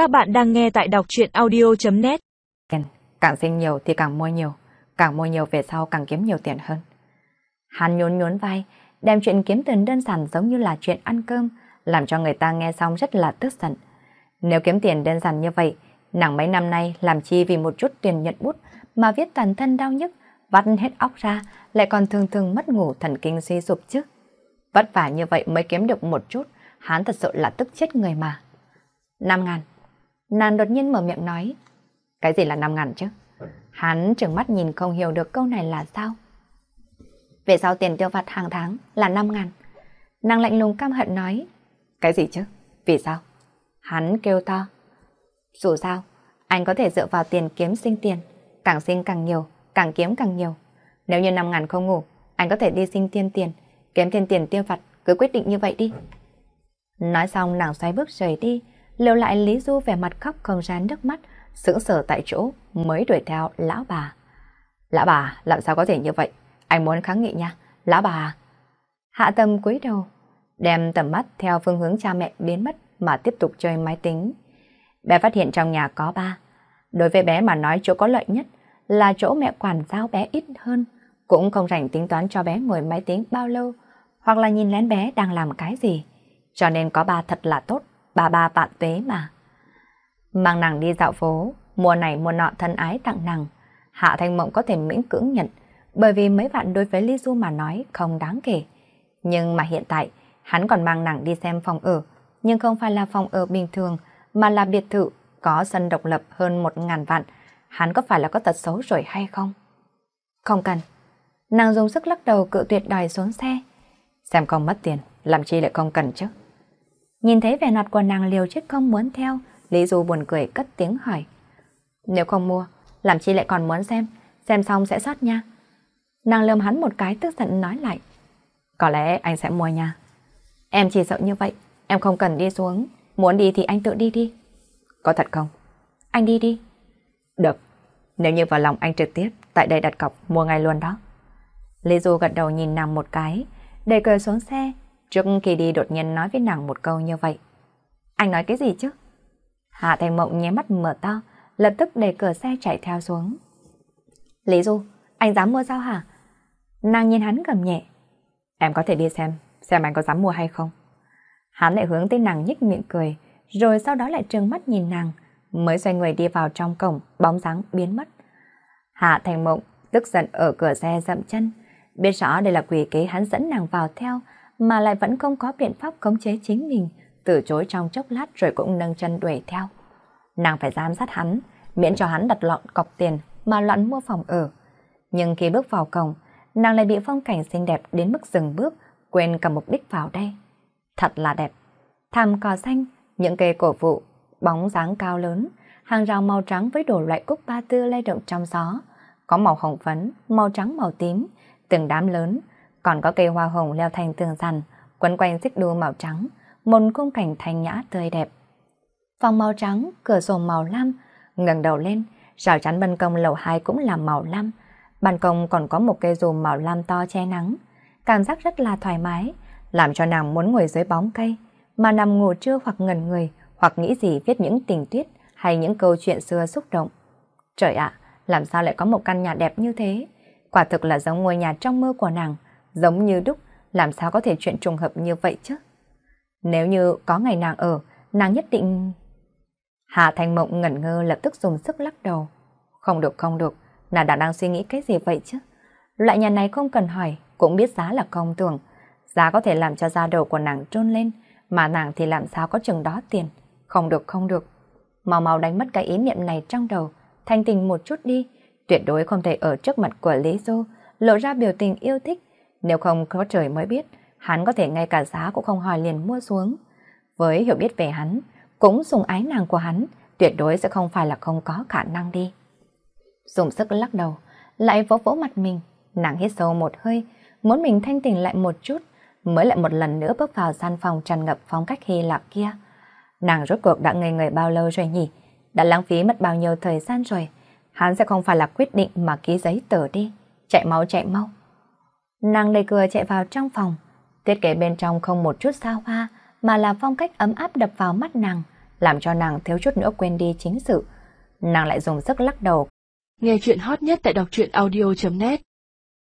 Các bạn đang nghe tại đọc chuyện audio.net Càng sinh nhiều thì càng mua nhiều, càng mua nhiều về sau càng kiếm nhiều tiền hơn. Hắn nhún nhún vai, đem chuyện kiếm tiền đơn giản giống như là chuyện ăn cơm, làm cho người ta nghe xong rất là tức giận. Nếu kiếm tiền đơn giản như vậy, nàng mấy năm nay làm chi vì một chút tiền nhận bút mà viết toàn thân đau nhức, vắt hết óc ra, lại còn thường thường mất ngủ thần kinh suy sụp chứ. Vất vả như vậy mới kiếm được một chút, hắn thật sự là tức chết người mà. Năm ngàn. Nàng đột nhiên mở miệng nói. Cái gì là năm ngàn chứ? Hắn trừng mắt nhìn không hiểu được câu này là sao. Về sau tiền tiêu vặt hàng tháng là năm ngàn. Nàng lạnh lùng căm hận nói. Cái gì chứ? Vì sao? Hắn kêu to. Dù sao, anh có thể dựa vào tiền kiếm sinh tiền. Càng sinh càng nhiều, càng kiếm càng nhiều. Nếu như năm ngàn không ngủ, anh có thể đi sinh tiên tiền, kiếm thêm tiền tiêu vặt, cứ quyết định như vậy đi. Nói xong nàng xoay bước rời đi, lưu lại Lý Du vẻ mặt khóc không ra nước mắt, sững sờ tại chỗ mới đuổi theo lão bà. Lão bà, làm sao có thể như vậy? Anh muốn kháng nghị nha, lão bà. Hạ tâm cúi đầu, đem tầm mắt theo phương hướng cha mẹ biến mất mà tiếp tục chơi máy tính. Bé phát hiện trong nhà có ba. Đối với bé mà nói chỗ có lợi nhất là chỗ mẹ quản giáo bé ít hơn, cũng không rảnh tính toán cho bé ngồi máy tính bao lâu, hoặc là nhìn lén bé đang làm cái gì. Cho nên có ba thật là tốt, ba ba vạn tuế mà. Mang nàng đi dạo phố, mùa này mùa nọ thân ái tặng nàng. Hạ Thanh Mộng có thể miễn cưỡng nhận, bởi vì mấy vạn đối với Lý Du mà nói không đáng kể. Nhưng mà hiện tại, hắn còn mang nàng đi xem phòng ở, nhưng không phải là phòng ở bình thường, mà là biệt thự có sân độc lập hơn một ngàn vạn. Hắn có phải là có tật xấu rồi hay không? Không cần. Nàng dùng sức lắc đầu cự tuyệt đòi xuống xe. Xem không mất tiền, làm chi lại không cần chứ? Nhìn thấy vẻ mặt của nàng liều chết không muốn theo, Lý Du buồn cười cất tiếng hỏi. Nếu không mua, làm chi lại còn muốn xem, xem xong sẽ sót nha. Nàng lườm hắn một cái tức giận nói lại. Có lẽ anh sẽ mua nha. Em chỉ sợ như vậy, em không cần đi xuống, muốn đi thì anh tự đi đi. Có thật không? Anh đi đi. Được, nếu như vào lòng anh trực tiếp, tại đây đặt cọc mua ngay luôn đó. Lý Du gật đầu nhìn nàng một cái, để cười xuống xe, Trước khi đi đột nhiên nói với nàng một câu như vậy. Anh nói cái gì chứ? Hạ Thành Mộng nhé mắt mở to, lập tức để cửa xe chạy theo xuống. Lý Du, anh dám mua sao hả? Nàng nhìn hắn cầm nhẹ. Em có thể đi xem, xem anh có dám mua hay không. Hắn lại hướng tới nàng nhích miệng cười, rồi sau đó lại trừng mắt nhìn nàng, mới xoay người đi vào trong cổng, bóng dáng biến mất. Hạ Thành Mộng tức giận ở cửa xe dậm chân, biết rõ đây là quỷ kế hắn dẫn nàng vào theo, mà lại vẫn không có biện pháp khống chế chính mình, từ chối trong chốc lát rồi cũng nâng chân đuổi theo. Nàng phải giám sát hắn, miễn cho hắn đặt lọn cọc tiền mà loạn mua phòng ở. Nhưng khi bước vào cổng, nàng lại bị phong cảnh xinh đẹp đến mức dừng bước, quên cả mục đích vào đây. Thật là đẹp. Thảm cỏ xanh, những cây cổ vụ, bóng dáng cao lớn, hàng rào màu trắng với đồ loại cúc ba tư lay động trong gió. Có màu hồng phấn, màu trắng màu tím, từng đám lớn, còn có cây hoa hồng leo thành tường rằn, quấn quanh xích đu màu trắng, một khung cảnh thanh nhã tươi đẹp. Phòng màu trắng, cửa sổ màu lam, ngẩng đầu lên, rào chắn ban công lầu 2 cũng là màu lam. Ban công còn có một cây dù màu lam to che nắng, cảm giác rất là thoải mái, làm cho nàng muốn ngồi dưới bóng cây, mà nằm ngủ trưa hoặc ngẩn người, hoặc nghĩ gì viết những tình tuyết hay những câu chuyện xưa xúc động. Trời ạ, làm sao lại có một căn nhà đẹp như thế? Quả thực là giống ngôi nhà trong mơ của nàng, giống như đúc, làm sao có thể chuyện trùng hợp như vậy chứ? Nếu như có ngày nàng ở, nàng nhất định... Hà Thanh Mộng ngẩn ngơ lập tức dùng sức lắc đầu. Không được, không được, nàng đã đang suy nghĩ cái gì vậy chứ? Loại nhà này không cần hỏi, cũng biết giá là công tưởng. Giá có thể làm cho da đầu của nàng trôn lên, mà nàng thì làm sao có chừng đó tiền. Không được, không được. Mau mau đánh mất cái ý niệm này trong đầu, thanh tình một chút đi. Tuyệt đối không thể ở trước mặt của Lý Du, lộ ra biểu tình yêu thích, nếu không có trời mới biết, hắn có thể ngay cả giá cũng không hỏi liền mua xuống. Với hiểu biết về hắn, cũng dùng ái nàng của hắn, tuyệt đối sẽ không phải là không có khả năng đi. Dùng sức lắc đầu, lại vỗ vỗ mặt mình, nàng hít sâu một hơi, muốn mình thanh tỉnh lại một chút, mới lại một lần nữa bước vào gian phòng tràn ngập phong cách Hy Lạp kia. Nàng rốt cuộc đã ngây người bao lâu rồi nhỉ? Đã lãng phí mất bao nhiêu thời gian rồi? Hắn sẽ không phải là quyết định mà ký giấy tờ đi. Chạy mau chạy mau. Nàng đầy cửa chạy vào trong phòng. Thiết kế bên trong không một chút xa hoa, mà là phong cách ấm áp đập vào mắt nàng, làm cho nàng thiếu chút nữa quên đi chính sự. Nàng lại dùng sức lắc đầu. Nghe chuyện hot nhất tại đọc truyện audio.net